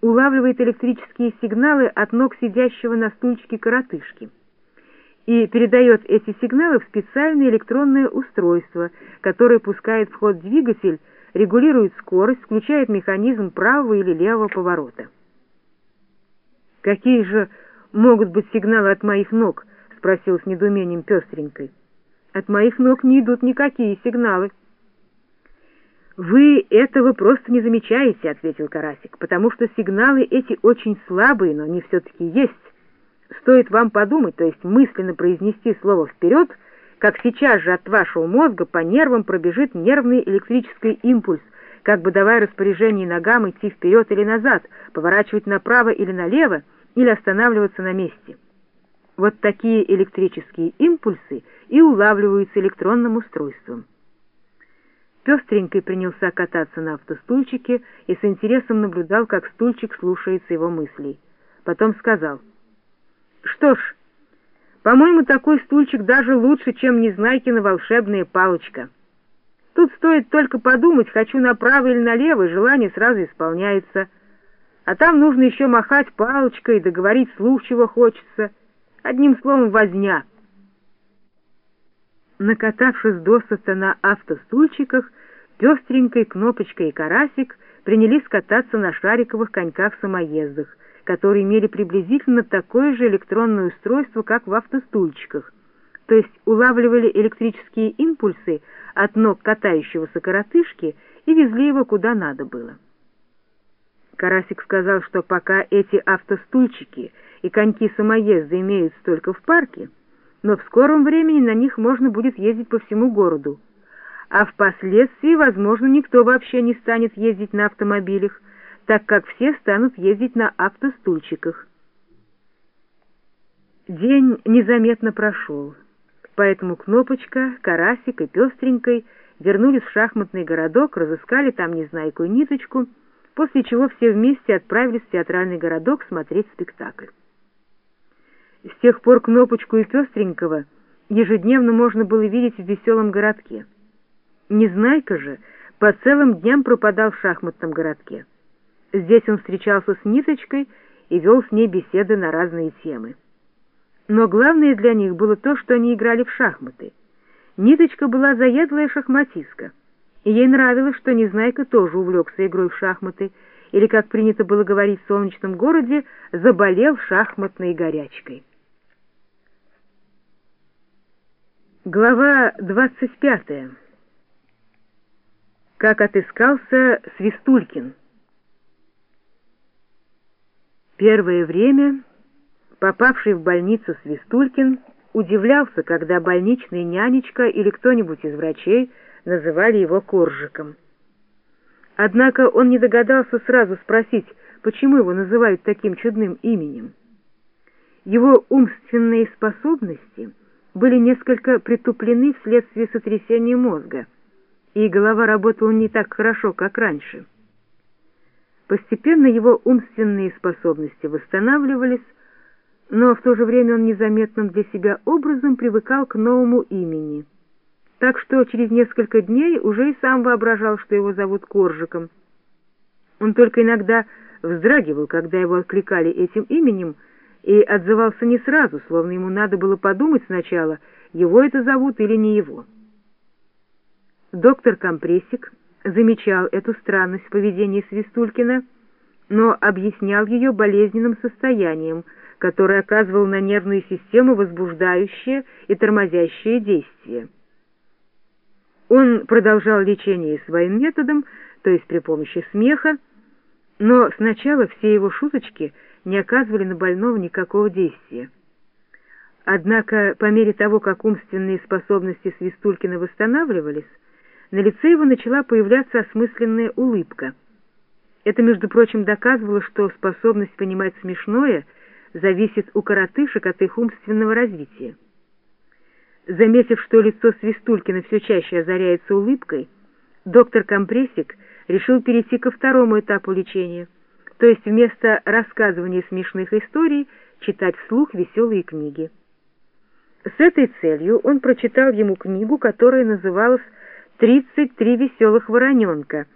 улавливает электрические сигналы от ног сидящего на стульчике коротышки и передает эти сигналы в специальное электронное устройство, которое пускает в ход двигатель, регулирует скорость, включает механизм правого или левого поворота. «Какие же могут быть сигналы от моих ног?» — спросил с недоумением пестренькой. «От моих ног не идут никакие сигналы». «Вы этого просто не замечаете», — ответил Карасик, «потому что сигналы эти очень слабые, но они все-таки есть. Стоит вам подумать, то есть мысленно произнести слово «вперед», как сейчас же от вашего мозга по нервам пробежит нервный электрический импульс, как бы давая распоряжение ногам идти вперед или назад, поворачивать направо или налево, или останавливаться на месте. Вот такие электрические импульсы и улавливаются электронным устройством. Пестренький принялся кататься на автостульчике и с интересом наблюдал, как стульчик слушается его мыслей. Потом сказал, «Что ж, по-моему, такой стульчик даже лучше, чем Незнайкина волшебная палочка. Тут стоит только подумать, хочу направо или налево, и желание сразу исполняется. А там нужно еще махать палочкой и договорить слух, чего хочется. Одним словом, возня». Накатавшись досыта на автостульчиках, пестренькой кнопочкой и карасик принялись кататься на шариковых коньках-самоездах, которые имели приблизительно такое же электронное устройство, как в автостульчиках, то есть улавливали электрические импульсы от ног катающегося коротышки и везли его куда надо было. Карасик сказал, что пока эти автостульчики и коньки-самоезды имеются только в парке, но в скором времени на них можно будет ездить по всему городу, а впоследствии, возможно, никто вообще не станет ездить на автомобилях, так как все станут ездить на автостульчиках. День незаметно прошел, поэтому Кнопочка, Карасик и Пестренькой вернулись в шахматный городок, разыскали там Незнайку и Ниточку, после чего все вместе отправились в театральный городок смотреть спектакль. С тех пор Кнопочку и Пестренького ежедневно можно было видеть в веселом городке. Незнайка же по целым дням пропадал в шахматном городке. Здесь он встречался с Ниточкой и вел с ней беседы на разные темы. Но главное для них было то, что они играли в шахматы. Ниточка была заядлая шахматистка, и ей нравилось, что Незнайка тоже увлекся игрой в шахматы, или, как принято было говорить в солнечном городе, заболел шахматной горячкой. Глава 25. Как отыскался Свистулькин. Первое время попавший в больницу Свистулькин удивлялся, когда больничная нянечка или кто-нибудь из врачей называли его Коржиком. Однако он не догадался сразу спросить, почему его называют таким чудным именем. Его умственные способности — были несколько притуплены вследствие сотрясения мозга, и голова работала не так хорошо, как раньше. Постепенно его умственные способности восстанавливались, но в то же время он незаметным для себя образом привыкал к новому имени. Так что через несколько дней уже и сам воображал, что его зовут Коржиком. Он только иногда вздрагивал, когда его откликали этим именем, и отзывался не сразу, словно ему надо было подумать сначала, его это зовут или не его. Доктор Компрессик замечал эту странность в поведении Свистулькина, но объяснял ее болезненным состоянием, которое оказывало на нервную систему возбуждающее и тормозящее действие. Он продолжал лечение своим методом, то есть при помощи смеха, но сначала все его шуточки — не оказывали на больного никакого действия. Однако по мере того, как умственные способности Свистулькина восстанавливались, на лице его начала появляться осмысленная улыбка. Это, между прочим, доказывало, что способность понимать смешное зависит у коротышек от их умственного развития. Заметив, что лицо Свистулькина все чаще озаряется улыбкой, доктор Компрессик решил перейти ко второму этапу лечения — то есть вместо рассказывания смешных историй читать вслух веселые книги. С этой целью он прочитал ему книгу, которая называлась «33 веселых вороненка»,